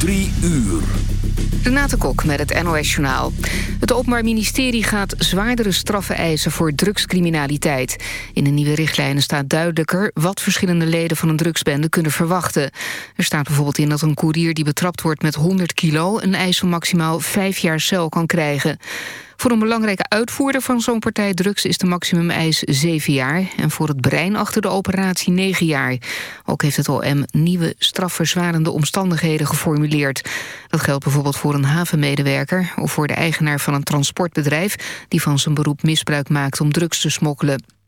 Drie uur. Renate Kok met het NOS Journaal. Het Openbaar Ministerie gaat zwaardere straffen eisen voor drugscriminaliteit. In de nieuwe richtlijnen staat duidelijker... wat verschillende leden van een drugsbende kunnen verwachten. Er staat bijvoorbeeld in dat een koerier die betrapt wordt met 100 kilo... een eis van maximaal vijf jaar cel kan krijgen. Voor een belangrijke uitvoerder van zo'n partij drugs is de maximumeis 7 jaar... en voor het brein achter de operatie 9 jaar. Ook heeft het OM nieuwe strafverzwarende omstandigheden geformuleerd. Dat geldt bijvoorbeeld voor een havenmedewerker... of voor de eigenaar van een transportbedrijf... die van zijn beroep misbruik maakt om drugs te smokkelen.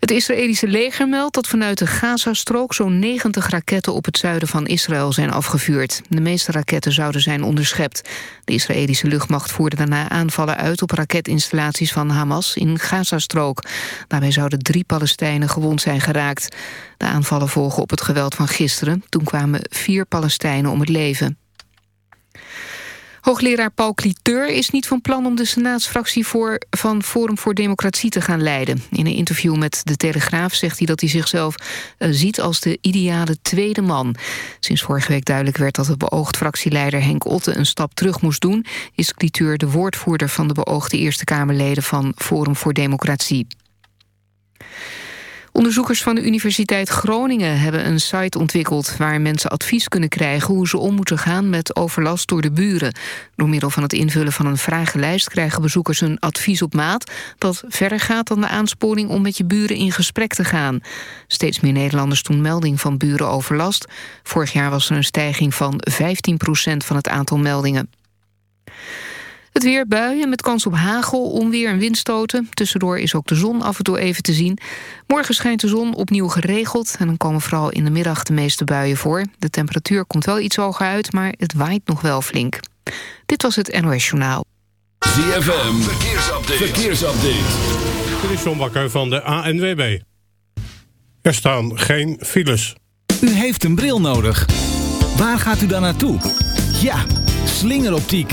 Het Israëlische leger meldt dat vanuit de Gazastrook zo'n 90 raketten op het zuiden van Israël zijn afgevuurd. De meeste raketten zouden zijn onderschept. De Israëlische luchtmacht voerde daarna aanvallen uit op raketinstallaties van Hamas in Gazastrook. Daarbij zouden drie Palestijnen gewond zijn geraakt. De aanvallen volgen op het geweld van gisteren. Toen kwamen vier Palestijnen om het leven. Hoogleraar Paul Cliteur is niet van plan om de senaatsfractie voor, van Forum voor Democratie te gaan leiden. In een interview met De Telegraaf zegt hij dat hij zichzelf uh, ziet als de ideale tweede man. Sinds vorige week duidelijk werd dat de beoogd fractieleider Henk Otte een stap terug moest doen, is Cliteur de woordvoerder van de beoogde Eerste Kamerleden van Forum voor Democratie. Onderzoekers van de Universiteit Groningen hebben een site ontwikkeld... waar mensen advies kunnen krijgen hoe ze om moeten gaan met overlast door de buren. Door middel van het invullen van een vragenlijst krijgen bezoekers een advies op maat... dat verder gaat dan de aansporing om met je buren in gesprek te gaan. Steeds meer Nederlanders doen melding van burenoverlast. Vorig jaar was er een stijging van 15% van het aantal meldingen. Het weer buien met kans op hagel, onweer en windstoten. Tussendoor is ook de zon af en toe even te zien. Morgen schijnt de zon opnieuw geregeld... en dan komen vooral in de middag de meeste buien voor. De temperatuur komt wel iets hoger uit, maar het waait nog wel flink. Dit was het NOS Journaal. ZFM, verkeersupdate. verkeersupdate. Dit is John Bakker van de ANWB. Er staan geen files. U heeft een bril nodig. Waar gaat u dan naartoe? Ja, slingeroptiek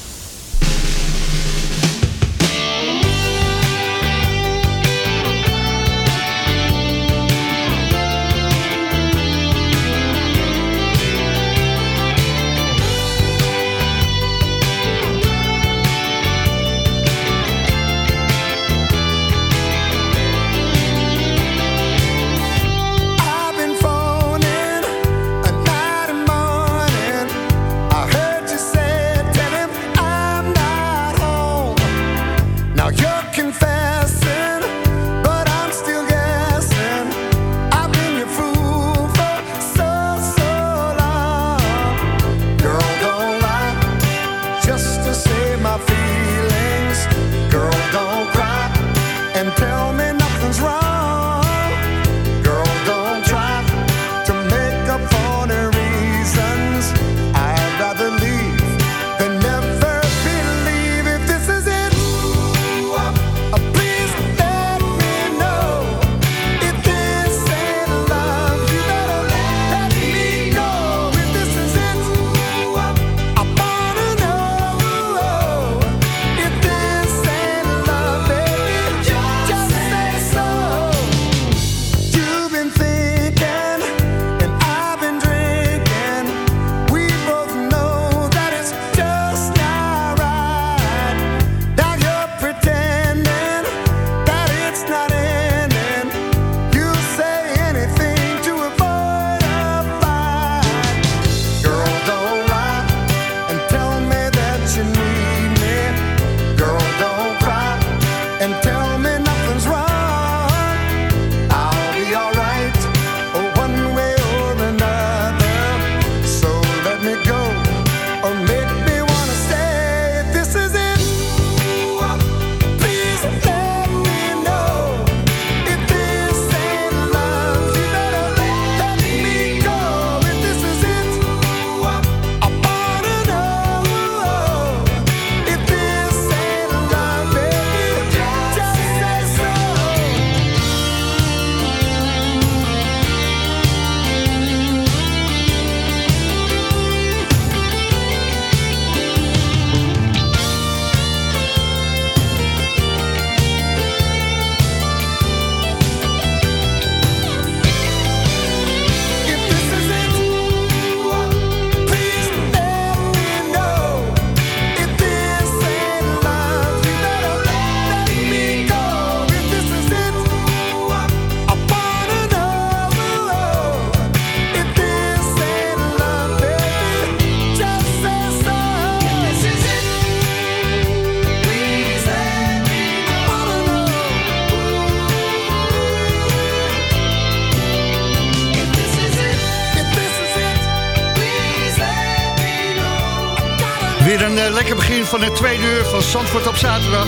Van het tweede uur van Zandvoort op zaterdag.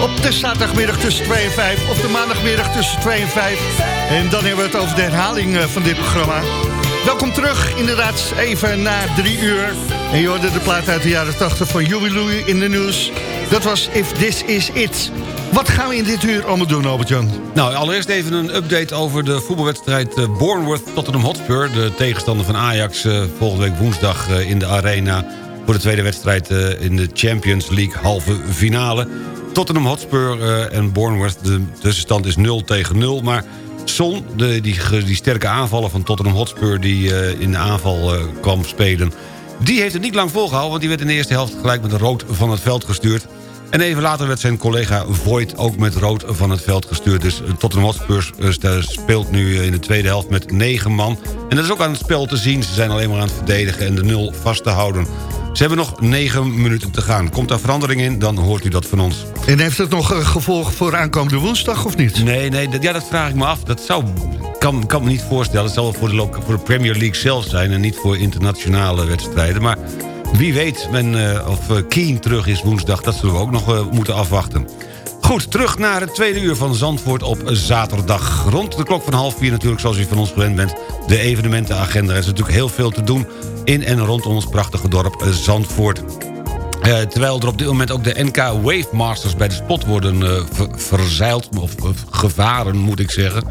Op de zaterdagmiddag tussen 2 en 5. Of de maandagmiddag tussen 2 en 5. En dan hebben we het over de herhaling uh, van dit programma. Welkom terug, inderdaad even na drie uur. En je hoorde de plaat uit de jaren 80 van Joey in de nieuws. Dat was If This Is It. Wat gaan we in dit uur allemaal doen, Albert-Jan? Nou, allereerst even een update over de voetbalwedstrijd uh, Bournemouth-Tottenham Hotspur. De tegenstander van Ajax uh, volgende week woensdag in de arena... voor de tweede wedstrijd in de Champions League halve finale. Tottenham Hotspur en Bournemouth, de tussenstand is 0 tegen 0. Maar Son, de, die, die sterke aanvaller van Tottenham Hotspur... die in de aanval kwam spelen... die heeft het niet lang volgehouden... want die werd in de eerste helft gelijk met rood van het veld gestuurd... En even later werd zijn collega Voigt ook met rood van het veld gestuurd. Dus eh, Tottenham Hotspur eh, speelt nu in de tweede helft met negen man. En dat is ook aan het spel te zien. Ze zijn alleen maar aan het verdedigen en de nul vast te houden. Ze hebben nog negen minuten te gaan. Komt daar verandering in, dan hoort u dat van ons. En heeft het nog gevolg voor aankomende woensdag of niet? Nee, nee dat, ja, dat vraag ik me af. Dat zou, kan, kan me niet voorstellen. Het zal voor de, voor de Premier League zelf zijn... en niet voor internationale wedstrijden. Maar wie weet men, uh, of uh, Keen terug is woensdag, dat zullen we ook nog uh, moeten afwachten. Goed, terug naar het tweede uur van Zandvoort op zaterdag. Rond de klok van half vier natuurlijk, zoals u van ons gewend bent... de evenementenagenda. Er is natuurlijk heel veel te doen in en rond ons prachtige dorp Zandvoort. Uh, terwijl er op dit moment ook de NK Wave Masters bij de spot worden uh, verzeild. Of, gevaren, moet ik zeggen.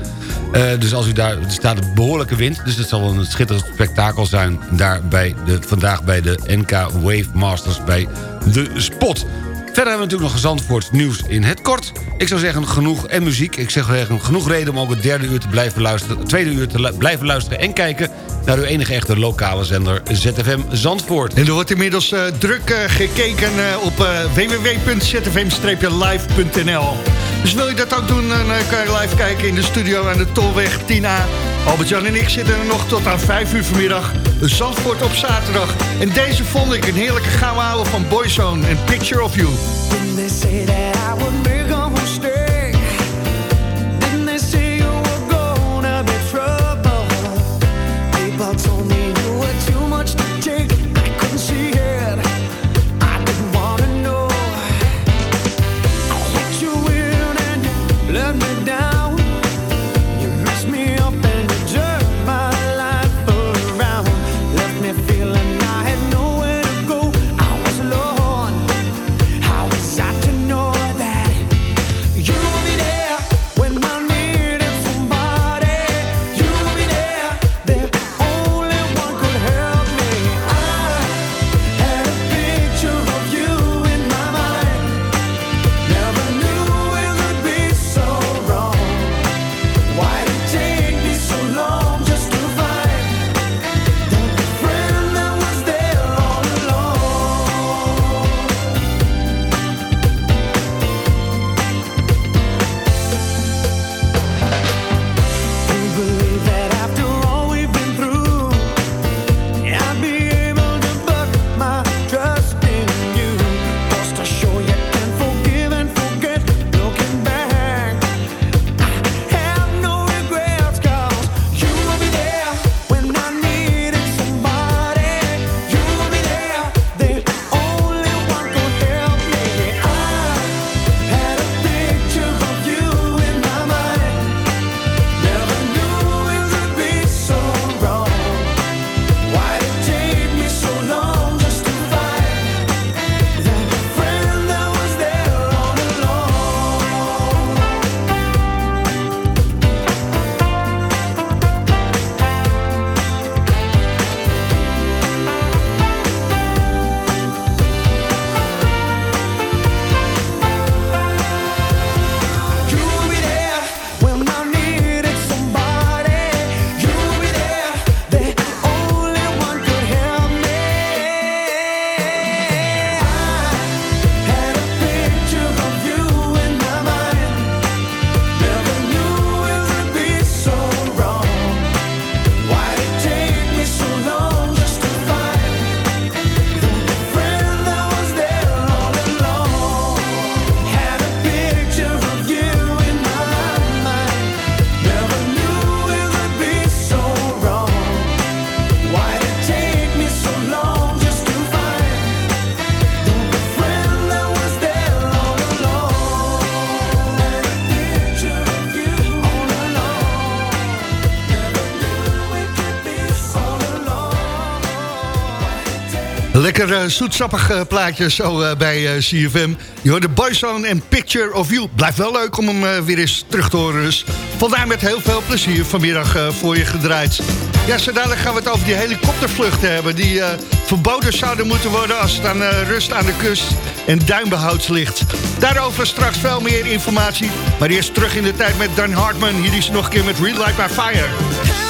Uh, dus als u daar, er staat een behoorlijke wind. Dus het zal een schitterend spektakel zijn. Daar bij de, vandaag bij de NK Wave Masters bij de spot. Verder hebben we natuurlijk nog gezandvoort nieuws in het kort. Ik zou zeggen genoeg en muziek. Ik zeg zeggen genoeg reden om ook het derde uur te blijven luisteren. Het tweede uur te blijven luisteren en kijken naar uw enige echte lokale zender ZFM Zandvoort. En er wordt inmiddels uh, druk uh, gekeken uh, op www.zfm-live.nl. Dus wil je dat ook doen, dan kan je live kijken in de studio aan de Tolweg 10A. Albert-Jan en ik zitten er nog tot aan 5 uur vanmiddag. Zandvoort op zaterdag. En deze vond ik een heerlijke gouden van Boyzone en Picture of You. Lekker uh, zoetsappig uh, plaatje zo uh, bij CFM. Je hoort de Boyzone en Picture of You. Blijft wel leuk om hem weer eens terug te horen. Dus vandaar met heel veel plezier vanmiddag voor je gedraaid. Ja, zo dadelijk gaan we het over die helikoptervluchten hebben... die verboden zouden moeten worden als het aan rust aan de kust en duinbehoud ligt. Daarover straks veel meer informatie. Maar eerst terug in de tijd met Dan Hartman. Hier is nog een keer met Relight My Fire.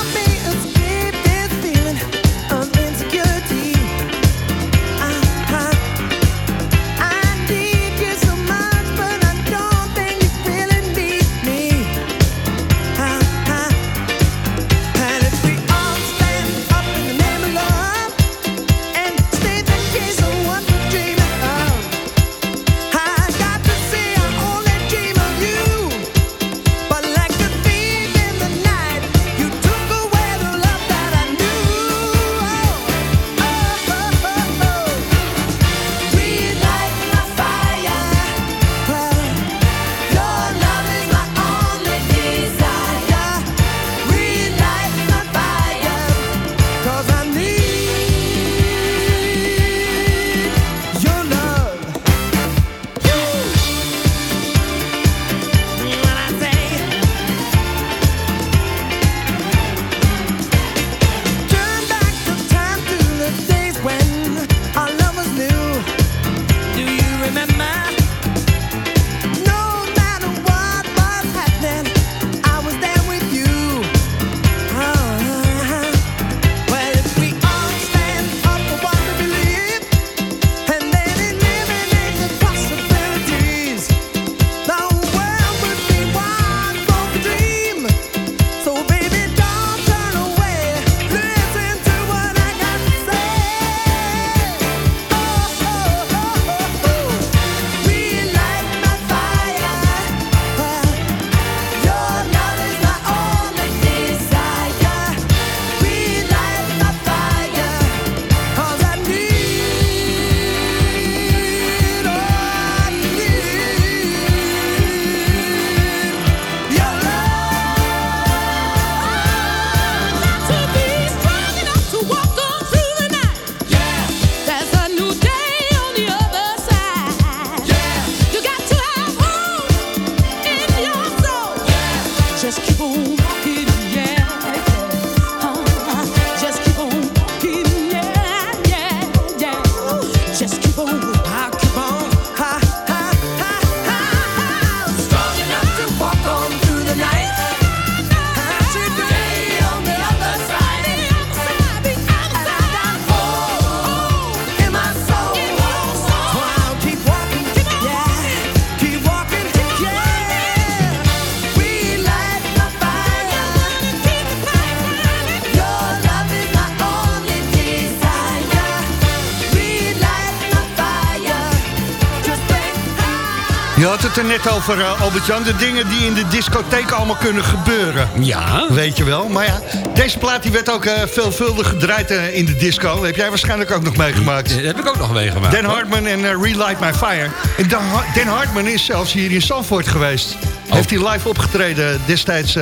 Het er net over, uh, Albert-Jan. De dingen die in de discotheek allemaal kunnen gebeuren. Ja. Weet je wel. Maar ja, deze plaat die werd ook uh, veelvuldig gedraaid uh, in de disco. heb jij waarschijnlijk ook nog meegemaakt. Dat heb ik ook nog meegemaakt. Dan Hartman en Relight My Fire. En Dan, Dan, Hartman is zelfs hier in Zandvoort geweest. Oh. Heeft hij live opgetreden destijds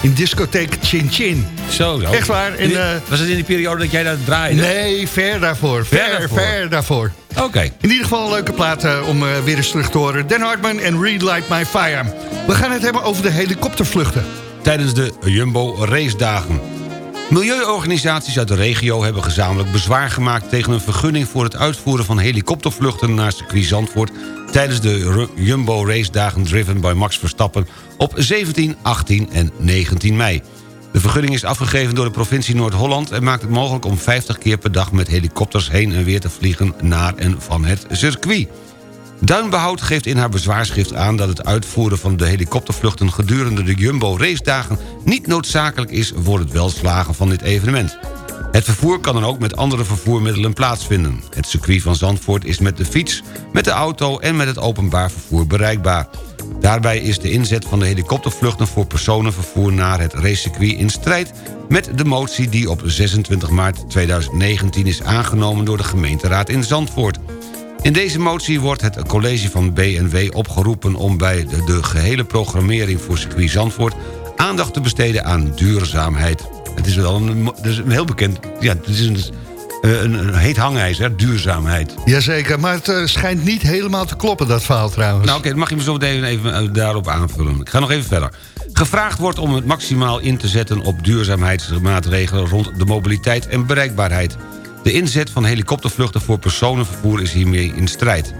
in discotheek Chin Chin. Zo, zo. Echt waar. En, was het in die periode dat jij dat draaide? Nee, ver daarvoor. Ver, ver daarvoor. Ver daarvoor. Oké. In ieder geval een leuke plaat uh, om uh, weer eens terug te horen. Dan Hartman en Relight My Fire. We gaan het hebben over de helikoptervluchten. Tijdens de Jumbo Race Dagen. Milieuorganisaties uit de regio hebben gezamenlijk bezwaar gemaakt... tegen een vergunning voor het uitvoeren van helikoptervluchten naar circuit Zandvoort... tijdens de Jumbo Race Dagen driven by Max Verstappen op 17, 18 en 19 mei. De vergunning is afgegeven door de provincie Noord-Holland... en maakt het mogelijk om 50 keer per dag met helikopters heen en weer te vliegen... naar en van het circuit. Duinbehoud geeft in haar bezwaarschrift aan dat het uitvoeren van de helikoptervluchten gedurende de Jumbo racedagen niet noodzakelijk is voor het welslagen van dit evenement. Het vervoer kan dan ook met andere vervoermiddelen plaatsvinden. Het circuit van Zandvoort is met de fiets, met de auto en met het openbaar vervoer bereikbaar. Daarbij is de inzet van de helikoptervluchten voor personenvervoer naar het racecircuit in strijd met de motie die op 26 maart 2019 is aangenomen door de gemeenteraad in Zandvoort. In deze motie wordt het college van BNW opgeroepen om bij de, de gehele programmering voor circuit Zandvoort aandacht te besteden aan duurzaamheid. Het is wel een, een heel bekend... Ja, het is een, eh, een, een heet hangijzer, duurzaamheid. Jazeker, maar het eh, schijnt niet helemaal te kloppen, dat verhaal trouwens. Nou oké, dan mag je me zo meteen even eh, daarop aanvullen. Ik ga nog even verder. Gevraagd wordt om het maximaal in te zetten op duurzaamheidsmaatregelen... rond de mobiliteit en bereikbaarheid. De inzet van helikoptervluchten voor personenvervoer is hiermee in strijd.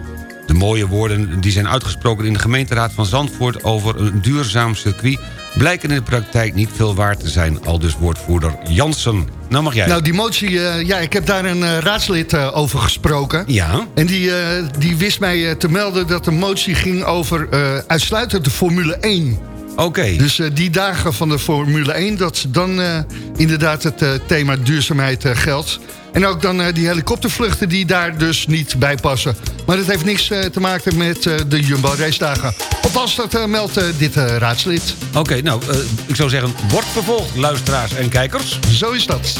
De mooie woorden die zijn uitgesproken in de gemeenteraad van Zandvoort... over een duurzaam circuit blijken in de praktijk niet veel waard te zijn. Al dus woordvoerder Jansen. Nou mag jij. Nou, die motie, eh, ja, ik heb daar een eh, raadslid eh, over gesproken. Ja. En die, die wist mij te melden dat de motie ging over uitsluitend de Formule 1. Oké. Dus eh, die dagen van de Formule 1, dat dan eh, inderdaad het eh, thema duurzaamheid geldt. En ook dan die helikoptervluchten die daar dus niet bij passen. Maar dat heeft niks te maken met de Jumbo race dagen. Althans, dat meldt dit raadslid. Oké, nou, ik zou zeggen, wordt vervolgd, luisteraars en kijkers. Zo is dat.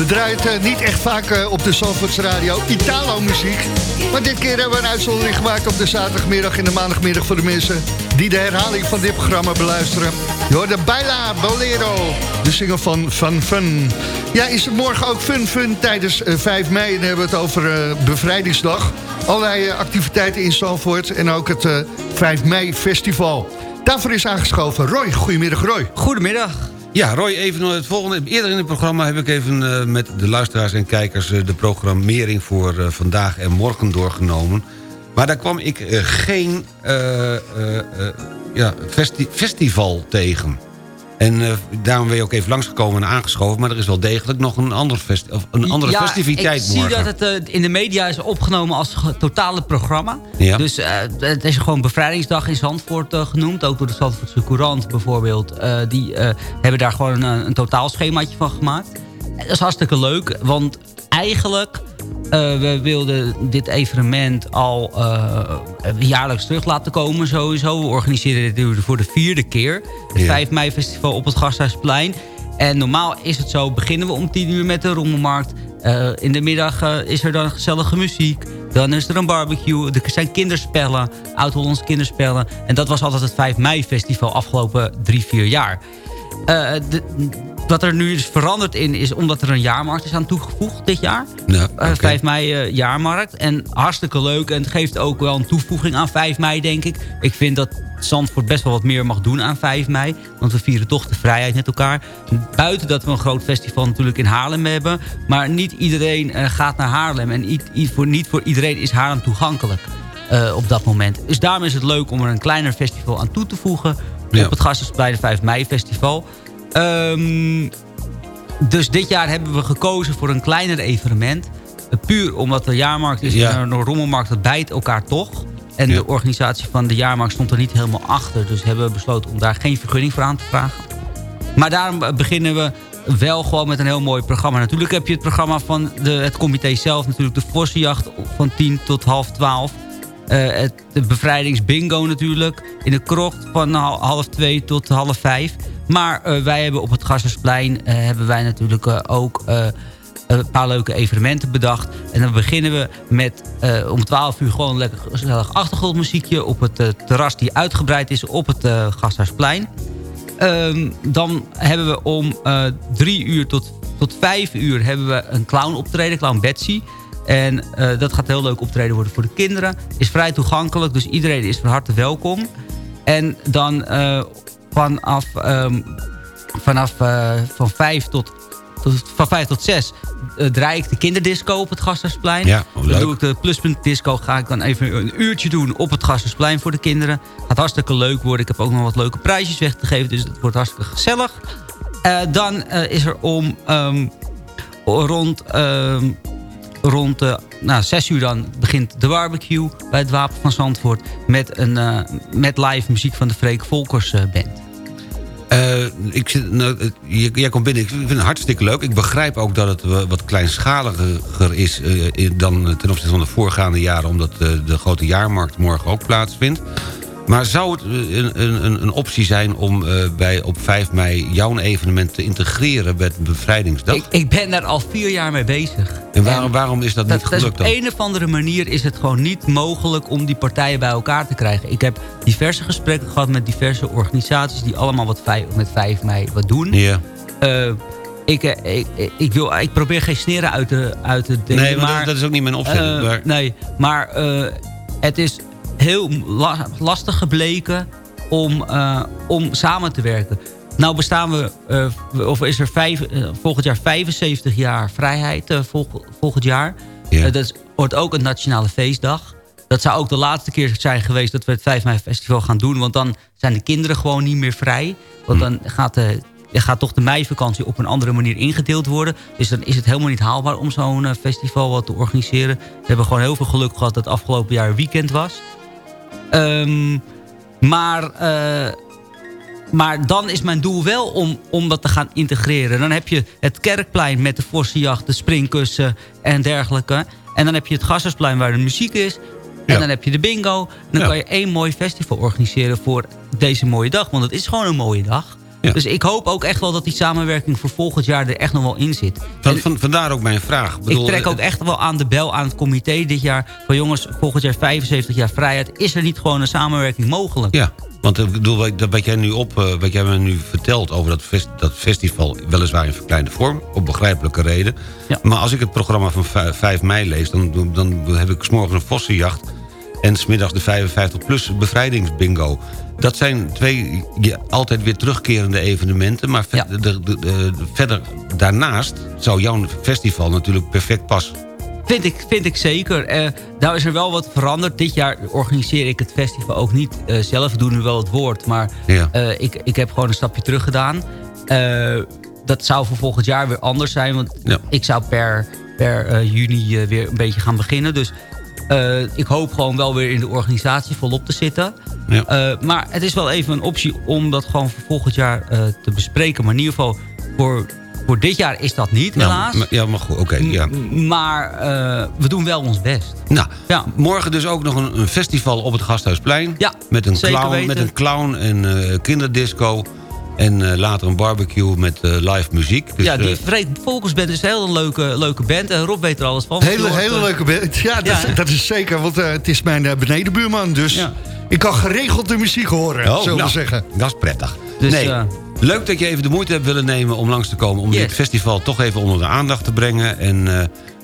We draaien eh, niet echt vaak eh, op de Zandvoorts Radio. Italo-muziek. Maar dit keer hebben we een uitzondering gemaakt op de zaterdagmiddag en de maandagmiddag voor de mensen die de herhaling van dit programma beluisteren. Je hoort de Baila Bolero, de single van Fun Fun. Ja, is het morgen ook Fun Fun tijdens eh, 5 mei? Dan hebben we het over eh, Bevrijdingsdag. Allerlei eh, activiteiten in Zandvoort en ook het eh, 5 mei festival. Daarvoor is aangeschoven Roy. Goedemiddag Roy. Goedemiddag. Ja, Roy, even het volgende. Eerder in het programma heb ik even eh, met de luisteraars en kijkers... eh, de programmering voor eh, vandaag en morgen doorgenomen. Maar daar kwam ik geen ja, festi- festival tegen. En uh, daarom ben je ook even langsgekomen en aangeschoven... maar er is wel degelijk nog een, ander festi of een andere ja, festiviteit ik morgen. zie dat het uh, in de media is opgenomen als totale programma. Ja. Dus uh, het is gewoon bevrijdingsdag in Zandvoort genoemd. Ook door de Zandvoortse Courant bijvoorbeeld. die hebben daar gewoon een, een totaalschemaatje van gemaakt. Dat is hartstikke leuk, want eigenlijk... Uh, we wilden dit evenement al uh, jaarlijks terug laten komen sowieso. We organiseren dit voor de vierde keer. Het ja. 5 mei festival op het Gasthuisplein. En normaal is het zo, beginnen we om 10 uur met de rommelmarkt. Uh, in de middag is er dan gezellige muziek. Dan is er een barbecue. Er zijn kinderspellen, Oud-Hollandse kinderspellen. En dat was altijd het 5 mei festival afgelopen drie, vier jaar. De, wat er nu is veranderd in is omdat er een jaarmarkt is aan toegevoegd dit jaar. Ja, okay. uh, 5 mei uh, jaarmarkt. En hartstikke leuk. En het geeft ook wel een toevoeging aan 5 mei, denk ik. Ik vind dat Zandvoort best wel wat meer mag doen aan 5 mei. Want we vieren toch de vrijheid met elkaar. Buiten dat we een groot festival natuurlijk in Haarlem hebben. Maar niet iedereen uh, gaat naar Haarlem. En voor, niet voor iedereen is Haarlem toegankelijk op dat moment. Dus daarom is het leuk om er een kleiner festival aan toe te voegen. Ja. Op het Gasthuisplein 5 mei festival. Um, dus dit jaar hebben we gekozen voor een kleiner evenement. Puur omdat de jaarmarkt is Ja. en een rommelmarkt, dat bijt elkaar toch. En Ja. de organisatie van de jaarmarkt stond er niet helemaal achter. Dus hebben we besloten om daar geen vergunning voor aan te vragen. Maar daarom beginnen we wel gewoon met een heel mooi programma. Natuurlijk heb je het programma van de, het comité zelf. Natuurlijk de Vossenjacht van 10 tot half 12. Uh, het, bevrijdingsbingo natuurlijk. In de krocht van half 2 tot half 5. Maar uh, wij hebben op het Gassersplein uh, hebben wij natuurlijk ook een paar leuke evenementen bedacht. En dan beginnen we met om 12 uur gewoon lekker gezellig achtergrondmuziekje... op het terras die uitgebreid is op het uh, dan hebben we om 3 uur tot, tot 5 uur hebben we een clown optreden, Clown Betsy... En uh, dat gaat heel leuk optreden worden voor de kinderen. Is vrij toegankelijk, dus iedereen is van harte welkom. En dan uh, vanaf, um, vanaf uh, van 5 tot, tot, van 5 tot 6 draai ik de kinderdisco op het Gasthuisplein. Ja, oh, dan doe ik de pluspunt disco. Ga ik dan even een uurtje doen op het Gasthuisplein voor de kinderen. Gaat hartstikke leuk worden. Ik heb ook nog wat leuke prijsjes weg te geven. Dus het wordt hartstikke gezellig. dan is er om um, rond rond uh, nou, 6 uur dan begint de barbecue bij het Wapen van Zandvoort... met, een, uh, met live muziek van de Freek Volkers uh, Band. Ik nou, jij komt binnen, ik vind het hartstikke leuk. Ik begrijp ook dat het wat kleinschaliger is dan ten opzichte van de voorgaande jaren... omdat de grote jaarmarkt morgen ook plaatsvindt. Maar zou het een, een, een optie zijn om uh, bij op 5 mei jouw evenement te integreren met Bevrijdingsdag? Ik, ik ben daar al vier jaar mee bezig. En waarom, en waarom is dat, dat niet gelukt dan? Op een of andere manier is het gewoon niet mogelijk om die partijen bij elkaar te krijgen. Ik heb diverse gesprekken gehad met diverse organisaties die allemaal wat vijf, met 5 mei wat doen. Ja. Uh, ik, ik, ik, wil, ik probeer geen sneren uit de, uit de dingen. Nee, maar, maar dat, dat, is ook niet mijn opzet. Uh. Nee, maar het is heel la lastig gebleken om, uh, om samen te werken. Nou bestaan we, uh, of is er vijf, uh, volgend jaar 75 jaar vrijheid vol, volgend jaar. Ja. dat wordt ook een nationale feestdag. Dat zou ook de laatste keer zijn geweest dat we het 5 mei festival gaan doen. Want dan zijn de kinderen gewoon niet meer vrij. Want dan gaat de, gaat toch de meivakantie op een andere manier ingedeeld worden. Dus dan is het helemaal niet haalbaar om zo'n festival wat te organiseren. We hebben gewoon heel veel geluk gehad dat het afgelopen jaar weekend was. Um, maar, uh, maar dan is mijn doel wel om, om dat te gaan integreren. Dan heb je het kerkplein met de Vossenjacht, de springkussen en dergelijke. En dan heb je het Gassersplein waar de muziek is. En Ja. dan heb je de bingo. Dan Ja. kan je één mooi festival organiseren voor deze mooie dag. Want het is gewoon een mooie dag. Ja. Dus ik hoop ook echt wel dat die samenwerking voor volgend jaar er echt nog wel in zit. Van, van, vandaar ook mijn vraag. Ik bedoel, trek ook eh, echt wel aan de bel aan het comité dit jaar. Van jongens, volgend jaar 75 jaar vrijheid. Is er niet gewoon een samenwerking mogelijk? Ja, want ik bedoel, wat- dat wat jij nu op, eh, wat jij me nu vertelt over dat, fest, dat festival, weliswaar in verkleinde vorm, op begrijpelijke reden. Ja. Maar als ik het programma van vij- 5 mei lees, dan, dan heb ik s'morgens een vossenjacht en smiddags de 55 plus bevrijdingsbingo. Dat zijn twee ja, altijd weer terugkerende evenementen, maar ver- de, de- de- de- verder daarnaast zou jouw festival natuurlijk perfect passen. Vind ik, vind ik zeker. Uh, nou is er wel wat veranderd. Dit jaar organiseer ik het festival ook niet uh, zelf. Doen nu wel het woord. Maar ja. uh, ik, ik heb gewoon een stapje terug gedaan. dat zou voor volgend jaar weer anders zijn. Want ik zou per, per juni weer een beetje gaan beginnen. Dus ik hoop gewoon wel weer in de organisatie volop te zitten. Ja. maar het is wel even een optie om dat gewoon voor volgend jaar te bespreken. Maar in ieder geval voor voor dit jaar is dat niet, helaas. Ja, maar goed, oké. Okay, ja. Maar we doen wel ons best. Nou, ja. morgen dus ook nog een, een, festival op het Gasthuisplein. Ja, met een clown, Met een clown en kinderdisco. En uh, later een barbecue met uh, live muziek. Dus, ja, die Vreed Volkersband is een hele leuke, leuke band. En Rob weet er alles van. Hele, hele leuke band. Ja, dat, ja, dat is zeker. Want uh, het is mijn benedenbuurman. Dus ja. ik kan geregeld de muziek horen, oh, zullen nou, we zeggen. Dat is prettig. Dus, nee, Leuk dat je even de moeite hebt willen nemen om langs te komen... om yes. dit festival toch even onder de aandacht te brengen. En uh,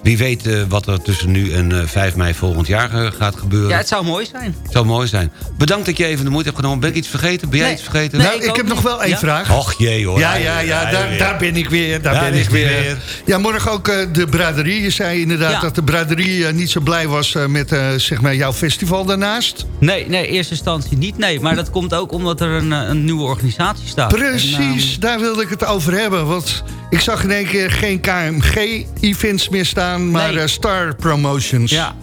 wie weet uh, wat er tussen nu en uh, 5 mei volgend jaar gaat gebeuren. Ja, het zou mooi zijn. Het zou mooi zijn. Bedankt dat je even de moeite hebt genomen. Ben ik iets vergeten? Ben jij nee. iets vergeten? Nee, nou, ik, ik heb nog wel één ja? vraag. Och jee hoor. Ja, ja, ja, ja daar, daar, ben ik weer. Daar, daar ben ik weer. weer. Ja, morgen ook uh, de braderie. Je zei inderdaad ja. dat de braderie uh, niet zo blij was uh, met zeg maar jouw festival daarnaast. Nee, nee, eerste instantie niet. Nee, maar dat komt ook omdat er een, een nieuwe organisatie staat. Precies, en, um... daar wilde ik het over hebben. Want ik zag in één keer geen KMG-events meer staan, maar nee. Star Promotions. Ja.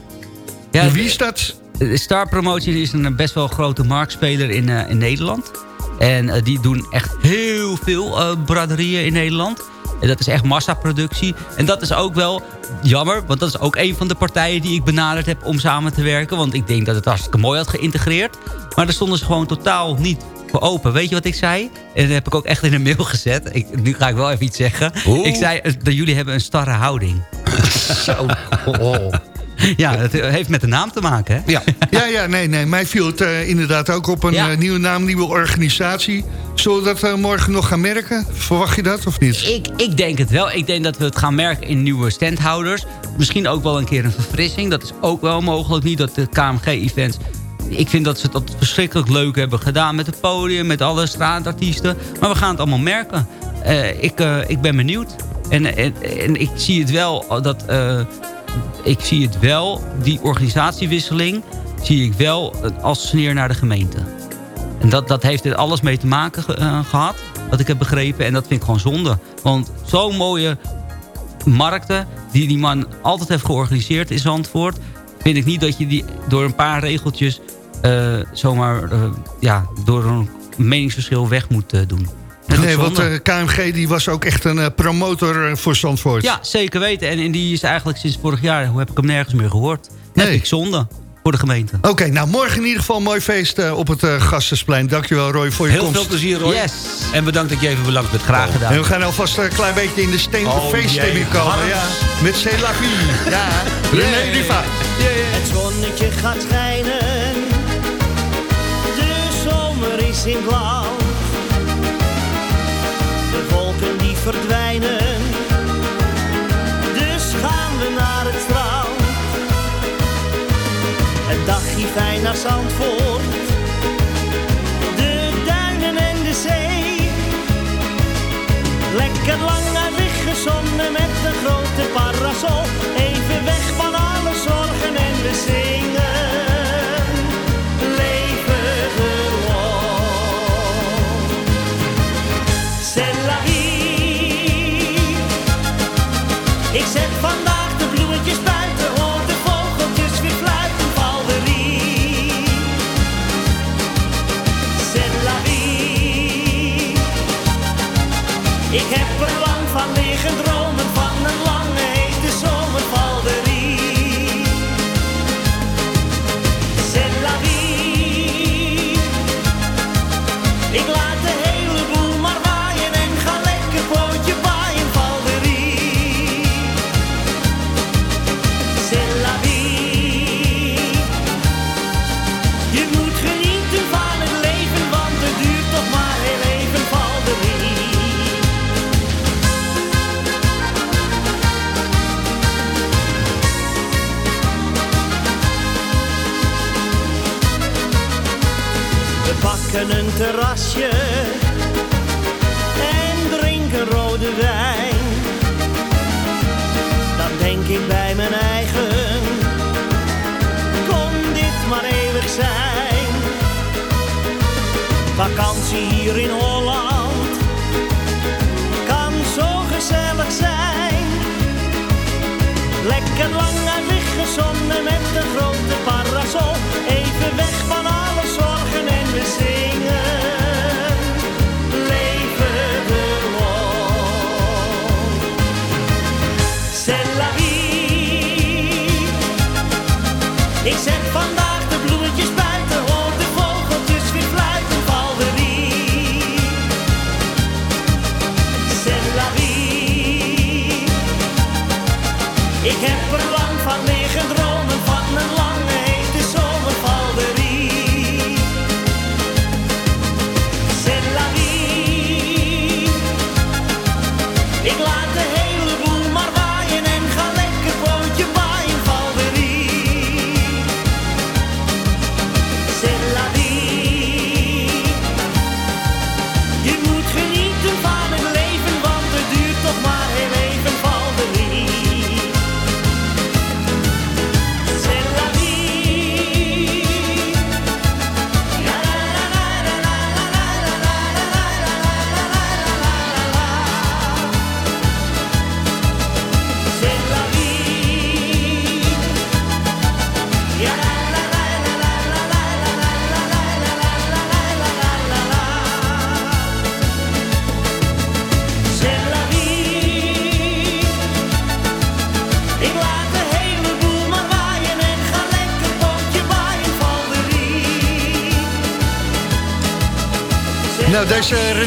ja Wie is dat? Star Promotions is een best wel grote marktspeler in, uh, in Nederland. En uh, die doen echt heel veel uh, braderieën in Nederland. En dat is echt massaproductie. En dat is ook wel jammer, want dat is ook een van de partijen die ik benaderd heb om samen te werken. Want ik denk dat het hartstikke mooi had geïntegreerd. Maar daar stonden ze gewoon totaal niet voor open. Weet je wat ik zei? En dat heb ik ook echt in een mail gezet. Ik, nu ga ik wel even iets zeggen. Oeh. Ik zei dat jullie hebben een starre houding. Zo. Oh. Ja, het heeft met de naam te maken, hè? Ja, ja, ja nee, nee. Mij viel het uh, inderdaad ook op een ja. uh, nieuwe naam, nieuwe organisatie. Zullen we dat uh, morgen nog gaan merken? Verwacht je dat of niet? Ik, ik denk het wel. Ik denk dat we het gaan merken in nieuwe standhouders. Misschien ook wel een keer een verfrissing. Dat is ook wel mogelijk. Niet dat de KMG-events... Ik vind dat ze het verschrikkelijk leuk hebben gedaan met het podium, met alle straatartiesten. Maar we gaan het allemaal merken. ik, ik ben benieuwd. En, en, en, ik zie het wel dat ik zie het wel, die organisatiewisseling... zie ik wel als sneer naar de gemeente. En dat, dat heeft er alles mee te maken gehad, wat ik heb begrepen. En dat vind ik gewoon zonde. Want zo'n mooie markten die die man altijd heeft georganiseerd in Zandvoort... vind ik niet dat je die door een paar regeltjes... Uh, zomaar uh, ja, door een meningsverschil weg moet doen. Nee, want uh, KMG die was ook echt een uh, promotor voor Zandvoort. Ja, zeker weten. En, en die is eigenlijk sinds vorig jaar, hoe heb ik hem nergens meer gehoord. Nee. Heb ik zonde voor de gemeente. Oké, okay, nou morgen in ieder geval een mooi feest uh, op het Gastensplein. Dankjewel Roy voor je Heel komst. Heel veel plezier Roy. Yes. En bedankt dat je even belangrijk bent. Graag gedaan. En we gaan alvast een klein beetje in de steen oh, feeststemming komen. Ja, met C'est la vie. Ja, René Riva. Yeah. Het zonnetje gaat schijnen. In blauw. verdwijnen. Dus gaan we naar het strand. Een dagje fijn naar Zandvoort. De duinen en de zee. Lekker lang naar weggezonnen met een grote parasol. Even weg van alle zorgen en we zingen. いけ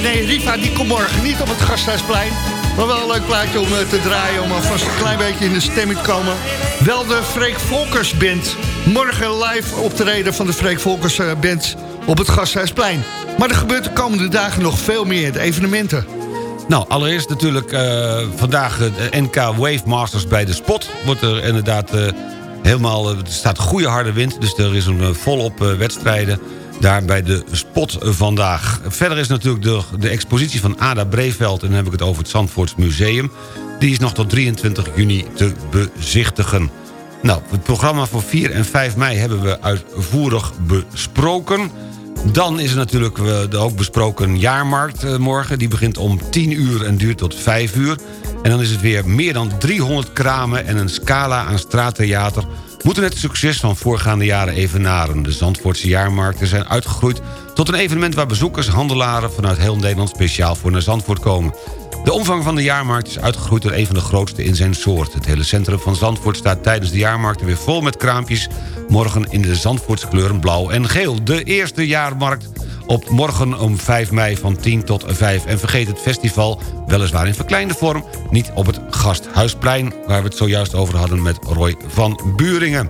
René Riva die komt morgen niet op het Gasthuisplein. Maar wel een leuk plaatje om eh, te draaien, om alvast een klein beetje in de stemming te komen. Wel de Freek Volkers Band. Morgen live optreden van de Freek Volkers eh, Band op het Gasthuisplein. Maar er gebeurt de komende dagen nog veel meer, de evenementen. Nou, allereerst natuurlijk eh, vandaag de NK Wave Masters bij de Spot. Wordt er inderdaad eh, helemaal... eh, er staat goede harde wind, dus er is een eh, volop eh, wedstrijden... daar bij de Spot vandaag. Verder is natuurlijk de, de expositie van Ada Breveld... en dan heb ik het over het Zandvoorts Museum. Die is nog tot 23 juni te bezichtigen. Nou, het programma voor 4 en 5 mei hebben we uitvoerig besproken... Dan is er natuurlijk eh, de ook besproken jaarmarkt eh, morgen. Die begint om 10 uur en duurt tot 5 uur. En dan is het weer meer dan 300 kramen en een scala aan straattheater... moeten het succes van voorgaande jaren evenaren. De Zandvoortse jaarmarkten zijn uitgegroeid tot een evenement... waar bezoekers, handelaren vanuit heel Nederland speciaal voor naar Zandvoort komen. De omvang van de jaarmarkt is uitgegroeid tot een van de grootste in zijn soort. Het hele centrum van Zandvoort staat tijdens de jaarmarkt weer vol met kraampjes... morgen in de Zandvoortse kleuren blauw en geel. De eerste jaarmarkt op morgen om 5 mei van 10 tot 5. En vergeet het festival, weliswaar in verkleinde vorm... niet op het Gasthuisplein, waar we het zojuist over hadden met Roy van Buringen.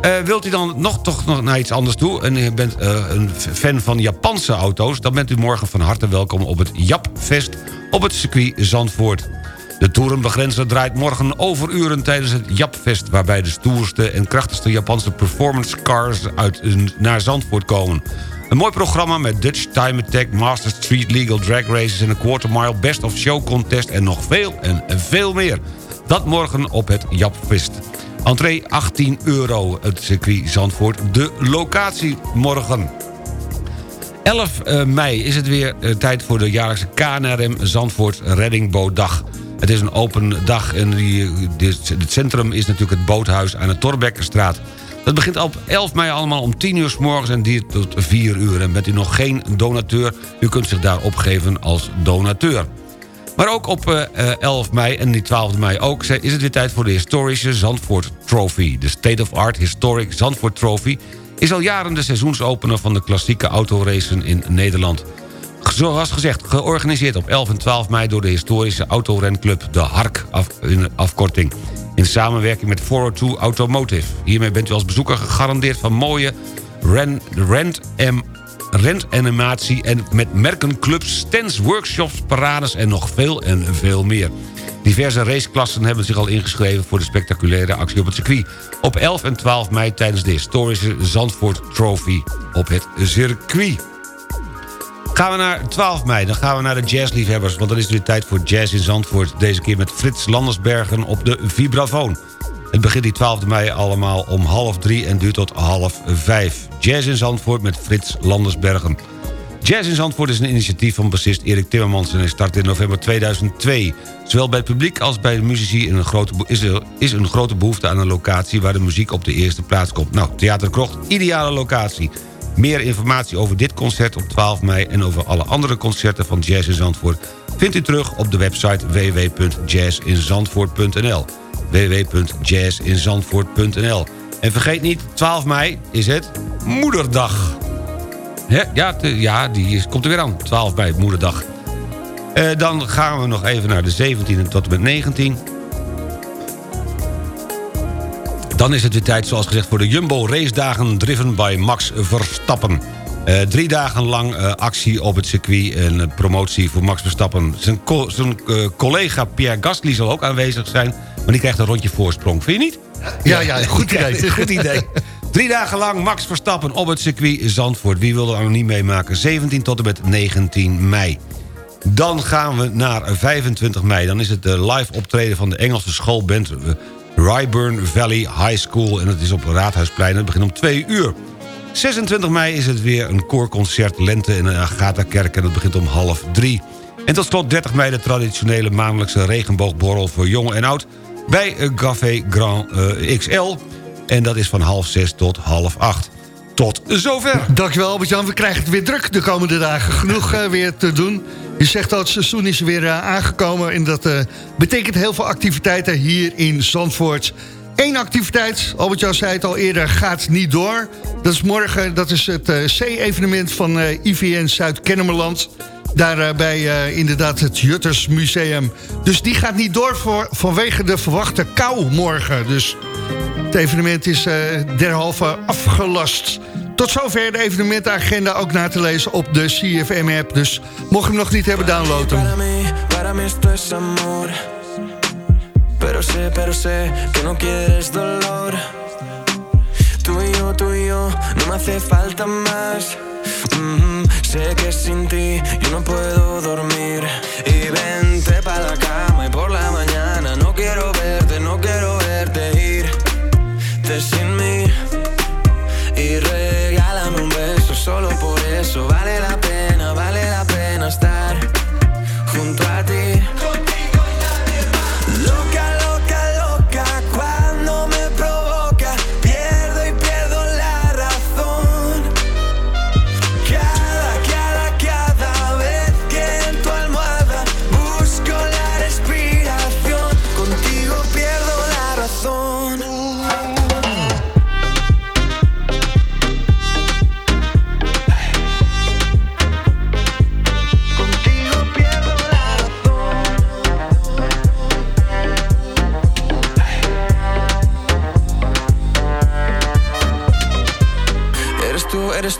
Eh, wilt u dan nog, toch nog naar iets anders toe... en u bent eh, een fan van Japanse auto's... dan bent u morgen van harte welkom op het Japfest op het circuit Zandvoort. De toerenbegrenzer draait morgen overuren tijdens het Japfest... waarbij de stoerste en krachtigste Japanse performance cars uit, naar Zandvoort komen. Een mooi programma met Dutch Time Attack, Master Street Legal Drag Races... en een quarter mile Best of Show Contest en nog veel en veel meer. Dat morgen op het Japfest. Entree 18 euro, het circuit Zandvoort. De locatie morgen. 11 eh, mei is het weer eh, tijd voor de jaarlijkse KNRM Zandvoort Reddingbootdag. Het is een open dag en die, dit- het centrum is natuurlijk het boothuis aan de Torbekkenstraat. Dat begint op 11 mei allemaal om 10 uur s morgens en duurt tot 4 uur. En bent u nog geen donateur, u kunt zich daar opgeven als donateur. Maar ook op eh, eh, 11 mei en die 12 mei ook... is het weer tijd voor de historische Zandvoort Trophy. De State of Art Historic Zandvoort Trophy... is al jaren de seizoensopener van de klassieke autoracen in Nederland. Zoals gezegd, georganiseerd op 11 en 12 mei... door de historische autorenclub De Hark, in afkorting. In samenwerking met 402 Automotive. Hiermee bent u als bezoeker gegarandeerd van mooie ren, rent en rentanimatie en met merkenclubs, stands, workshops, parades en nog veel en veel meer. Diverse raceklassen hebben zich al ingeschreven voor de spectaculaire actie op het circuit. Op 11 en 12 mei tijdens de historische Zandvoort Trophy op het circuit. Gaan we naar 12 mei, dan gaan we naar de jazzliefhebbers... want dan is het weer tijd voor jazz in Zandvoort. Deze keer met Frits Landersbergen op de vibrafoon. Het begint die 12 mei allemaal om half drie en duurt tot half vijf. Jazz in Zandvoort met Frits Landersbergen. Jazz in Zandvoort is een initiatief van bassist Erik Timmermans... en hij start in november 2002. Zowel bij het publiek als bij de muzici is, er, een grote behoefte aan een locatie... waar de muziek op de eerste plaats komt. Nou, Theater Krocht, ideale locatie. Meer informatie over dit concert op 12 mei... en over alle andere concerten van Jazz in Zandvoort... vindt u terug op de website www.jazzinzandvoort.nl www.jazzinzandvoort.nl En vergeet niet, 12 mei is het Moederdag. Hè? Ja, ja, die komt er weer aan. 12 mei, Moederdag. Eh, dan gaan we nog even naar de 17e tot en met 19. Dan is het weer tijd, zoals gezegd, voor de Jumbo Race Dagen... driven by Max Verstappen. Eh, drie dagen lang eh, actie op het circuit en eh, promotie voor Max Verstappen. Zijn, co- zijn collega Pierre Gasly zal ook aanwezig zijn... maar die krijgt een rondje voorsprong. Vind je niet? Ja, ja, goed idee. goed idee. Drie dagen lang Max Verstappen op het circuit Zandvoort. Wie wil er nog niet meemaken? 17 tot en met 19 mei. Dan gaan we naar 25 mei. Dan is het de live optreden van de Engelse schoolband... Ryburn Valley High School. En dat is op Raadhuisplein. Het begint om 2 uur. 26 mei is het weer een koorconcert Lente in de Agatha-kerk... en dat begint om half drie. En tot slot 30 mei de traditionele maandelijkse regenboogborrel... voor jong en oud bij eh, Café Grand eh, XL. En dat is van half zes tot half acht. Tot zover. Dankjewel Albert-Jan, we krijgen het weer druk de komende dagen. Genoeg eh, weer te doen. Je zegt dat het seizoen is weer eh, aangekomen... en dat eh, betekent heel veel activiteiten hier in Zandvoort. Eén activiteit, Albert-Jan zei het al eerder, gaat niet door. Dat is morgen, dat is het C-evenement van IVN Zuid-Kennemerland. Daar bij eh, inderdaad het Jutters Museum. Dus die gaat niet door vanwege de verwachte kou morgen. Dus het evenement is eh, derhalve afgelast. Tot zover de evenementagenda ook na te lezen op de CFM-app. Dus mocht je hem nog niet hebben, download hem. Para para. Pero sé, pero sé que no quieres dolor. Tú y yo, tú y yo, no me hace falta más. Mhm, Sé que sin ti yo no puedo dormir. Y vente pa' la cama y por la mañana no quiero verte, no quiero verte solo por eso. Vale la pena,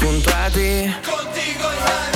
junto a ti. Contigo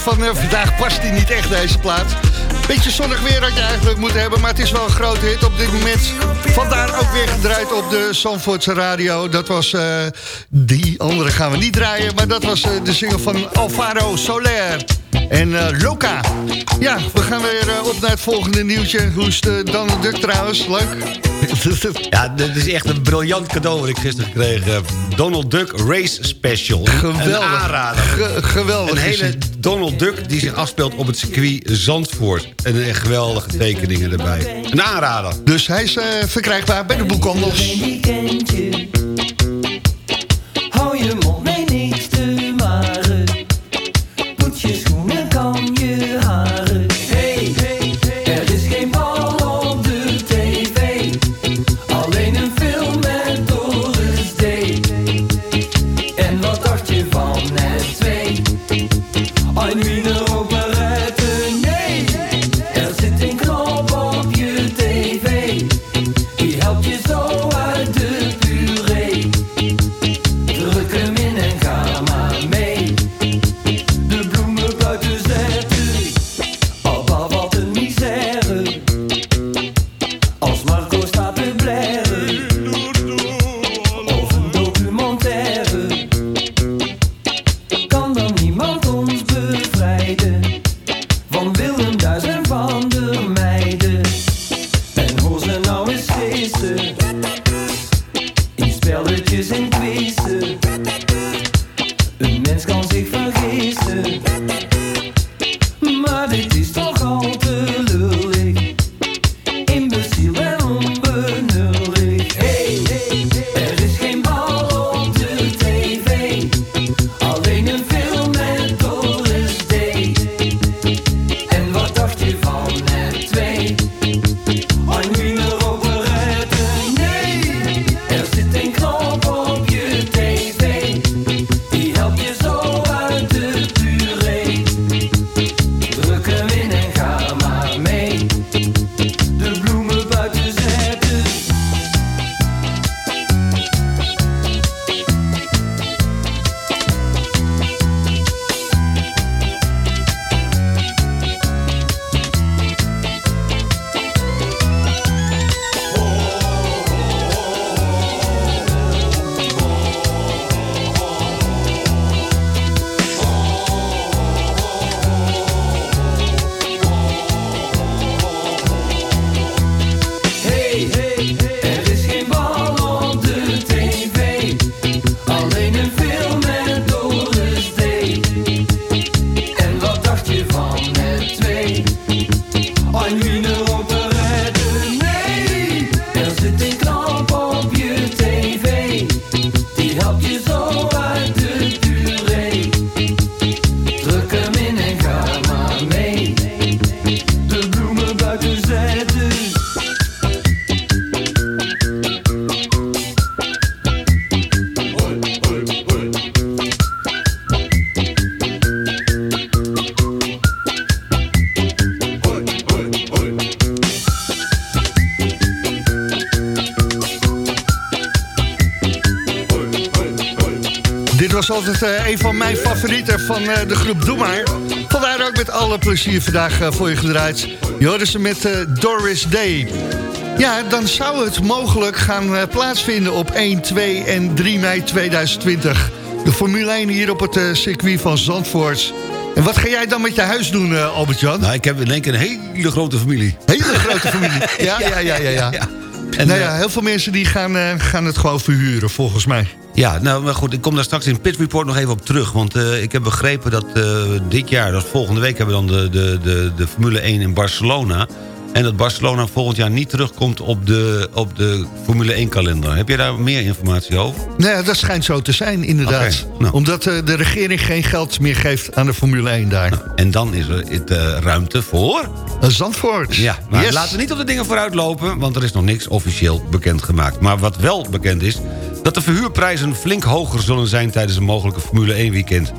Van eh, vandaag past die niet echt, deze plaat. Beetje zonnig weer had je eigenlijk moeten hebben, maar het is wel een grote hit op dit moment. Vandaar ook weer gedraaid op de Zandvoortse radio. Dat was eh, die andere gaan we niet draaien, maar dat was eh, de single van Alvaro Soler. En eh, Loca. Ja, we gaan weer eh, op naar het volgende nieuwtje. Hoe is de Donald Duck trouwens? Leuk. Ja, dit is echt een briljant cadeau wat ik gisteren gekregen heb. Donald Duck Race Special. Een- Geweldig. Een aanrader. Ge- geweldig Een hele. Donald Duck die zich afspeelt op het circuit Zandvoort. En echt geweldige tekeningen erbij. Een aanrader. Dus hij is eh, verkrijgbaar bij de boekhandels. Van eh, de groep Doe Maar. Vandaar ook met alle plezier vandaag eh, voor je gedraaid. Je hoorde ze met eh, Doris Day. Ja, dan zou het mogelijk gaan plaatsvinden op 1, 2 en 3 mei 2020. De Formule 1 hier op het circuit van Zandvoort. En wat ga jij dan met je huis doen, Albert-Jan? Nou, ik heb in één keer een hele grote familie. Hele grote familie. Ja, ja, ja, ja. ja. En, nou ja, heel veel mensen die gaan, gaan het gewoon verhuren, volgens mij. Ja, nou maar goed, ik kom daar straks in Pit Report nog even op terug. Want eh, ik heb begrepen dat eh, dit jaar, dat volgende week... hebben we dan de, de, de, de Formule 1 in Barcelona. En dat Barcelona volgend jaar niet terugkomt op de, op de Formule 1-kalender. Heb je daar meer informatie over? Nou ja, dat schijnt zo te zijn, inderdaad. Nou. Omdat eh, de regering geen geld meer geeft aan de Formule 1 daar. En dan is er het, ruimte voor... Een Zandvoort. Ja, maar Yes. laten we niet op de dingen vooruit lopen... want er is nog niks officieel bekendgemaakt. Maar wat wel bekend is... dat de verhuurprijzen flink hoger zullen zijn... tijdens een mogelijke Formule 1-weekend.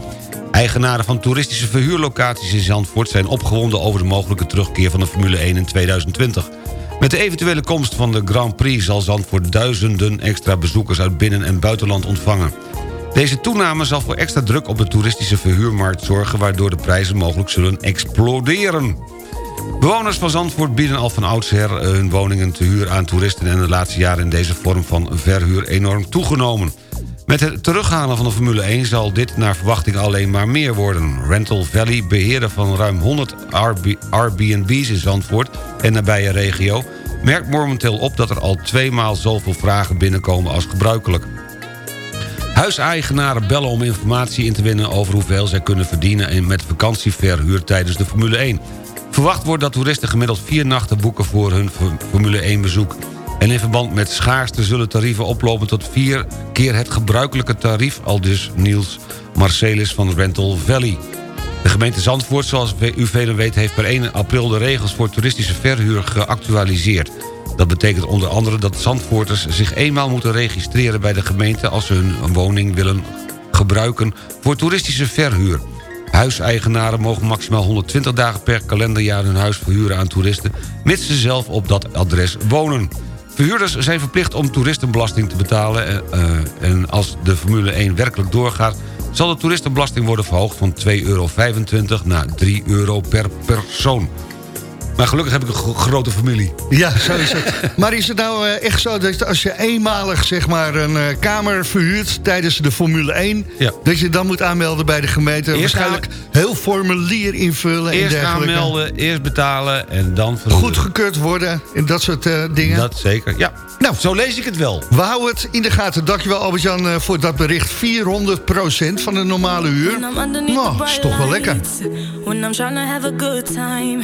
Eigenaren van toeristische verhuurlocaties in Zandvoort... zijn opgewonden over de mogelijke terugkeer van de Formule 1 in 2020. Met de eventuele komst van de Grand Prix... zal Zandvoort duizenden extra bezoekers uit binnen- en buitenland ontvangen. Deze toename zal voor extra druk op de toeristische verhuurmarkt zorgen... waardoor de prijzen mogelijk zullen exploderen. Bewoners van Zandvoort bieden al van oudsher hun woningen te huur aan toeristen... en de laatste jaren in deze vorm van verhuur enorm toegenomen. Met het terughalen van de Formule 1 zal dit naar verwachting alleen maar meer worden. Rental Valley, beheerder van ruim 100 Airbnb's in Zandvoort en nabije regio... merkt momenteel op dat er al tweemaal zoveel vragen binnenkomen als gebruikelijk. Huiseigenaren bellen om informatie in te winnen over hoeveel zij kunnen verdienen... met vakantieverhuur tijdens de Formule 1. Verwacht wordt dat toeristen gemiddeld vier nachten boeken voor hun Formule 1 bezoek. En in verband met schaarste zullen tarieven oplopen tot vier keer het gebruikelijke tarief... al dus Niels Marcelis van Rental Valley. De gemeente Zandvoort, zoals u velen weet... heeft per 1 april de regels voor toeristische verhuur geactualiseerd. Dat betekent onder andere dat Zandvoorters zich eenmaal moeten registreren bij de gemeente... als ze hun woning willen gebruiken voor toeristische verhuur. Huiseigenaren mogen maximaal 120 dagen per kalenderjaar hun huis verhuren aan toeristen... mits ze zelf op dat adres wonen. Verhuurders zijn verplicht om toeristenbelasting te betalen... Uh, en als de Formule 1 werkelijk doorgaat... zal de toeristenbelasting worden verhoogd van 2,25 euro naar 3 euro per persoon. Maar gelukkig heb ik een grote familie. Ja, zo is het. maar is het nou uh, echt zo dat als je eenmalig zeg maar, een uh, kamer verhuurt tijdens de Formule 1... Ja. dat je dan moet aanmelden bij de gemeente? Eerst waarschijnlijk heel formulier invullen eerst en dergelijke. Eerst aanmelden, eerst betalen en dan verhuren. Goedgekeurd worden en dat soort uh, dingen? Dat zeker, ja. Nou, zo lees ik het wel. We houden het in de gaten. Dankjewel Albert-Jan voor dat bericht. 400% van de normale huur. Nou, is toch wel lekker. When I'm trying to have a good time.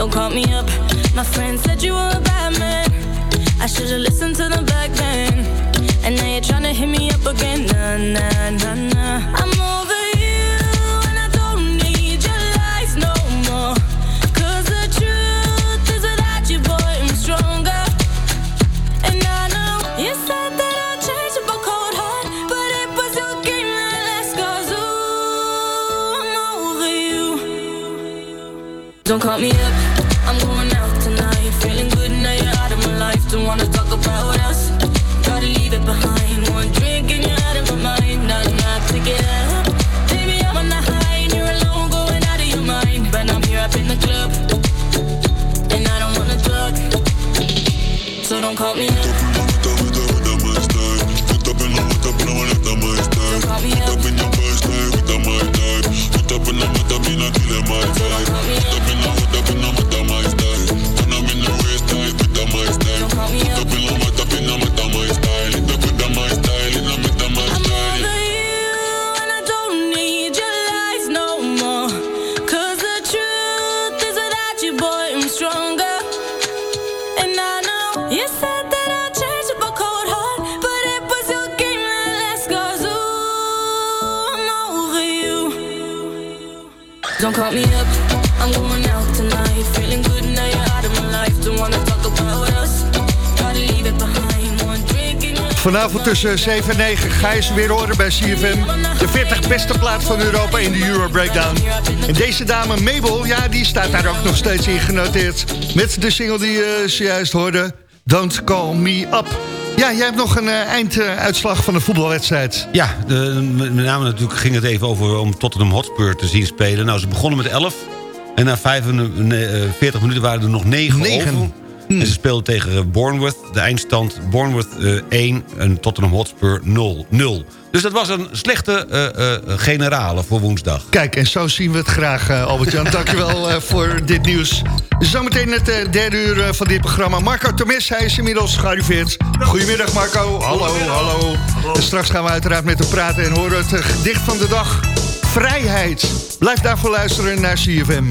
Don't call me up. My friend said you were a bad man. I should've listened to them back then. And now you're trying to hit me up again. Nah, nah, nah, nah. I'm over you, and I don't need your lies no more. Cause the truth is without you, boy, I'm stronger. And I know you said that I'd change cold heart. But it was your game that I'm over you. Don't call me up, about us. Gotta leave it behind. One drink and you're out of my mind. Nah, nah, take it up. Baby, I'm on high and you're alone, going out of your mind. But I'm here up in the club, and I don't wanna talk. So don't call me up. Call me up, I'm going out tonight. Feeling good now you're out of my life. Don't wanna talk about us. Gotta leave it behind. One drink Vanavond tussen 7 en 9 ga je ze weer horen bij CFM. De 40 beste plaat van Europa in de Euro Breakdown. En deze dame Mabel, ja, die staat daar ook nog steeds in genoteerd. Met de single die je zojuist hoorde, Don't Call Me Up. Ja, jij hebt nog een eh, einduitslag van de voetbalwedstrijd. Ja, de, met name natuurlijk ging het even over om Tottenham Hotspur te zien spelen. Nou, ze begonnen met 11. En na 45 minuten waren er nog 9 Negen. over. En ze speelden tegen Bournemouth. De eindstand Bournemouth eh, 1 en Tottenham Hotspur 0. 0. Dus dat was een slechte eh, eh, generale voor woensdag. Kijk, en zo zien we het graag, eh, Albert-Jan. Dankjewel uh, voor dit nieuws. Zometeen het uh, derde uur uh, van dit programma. Marco Tomis, hij is inmiddels gearriveerd. Goedemiddag Marco, hallo, hallo. En straks gaan we uiteraard met hem praten en horen het gedicht van de dag. Vrijheid. Blijf daarvoor luisteren naar CFM.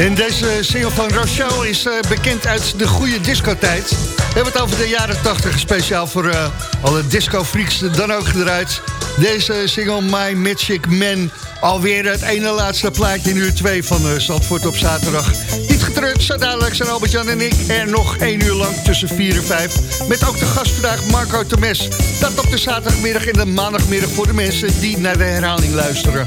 En deze single van Rochelle is uh, bekend uit de goede discotijd. We hebben het over de jaren 80, speciaal voor uh, alle disco-freaks dan ook gedraaid. Deze single My Magic Man, alweer het ene laatste plaatje in uur 2 van uh, op zaterdag. Niet getreurd, zo dadelijk zijn Albert-Jan en ik er nog één uur lang tussen 4 en 5. Met ook de gast vandaag Marco Temes. Dat op de zaterdagmiddag en de maandagmiddag voor de mensen die naar de herhaling luisteren.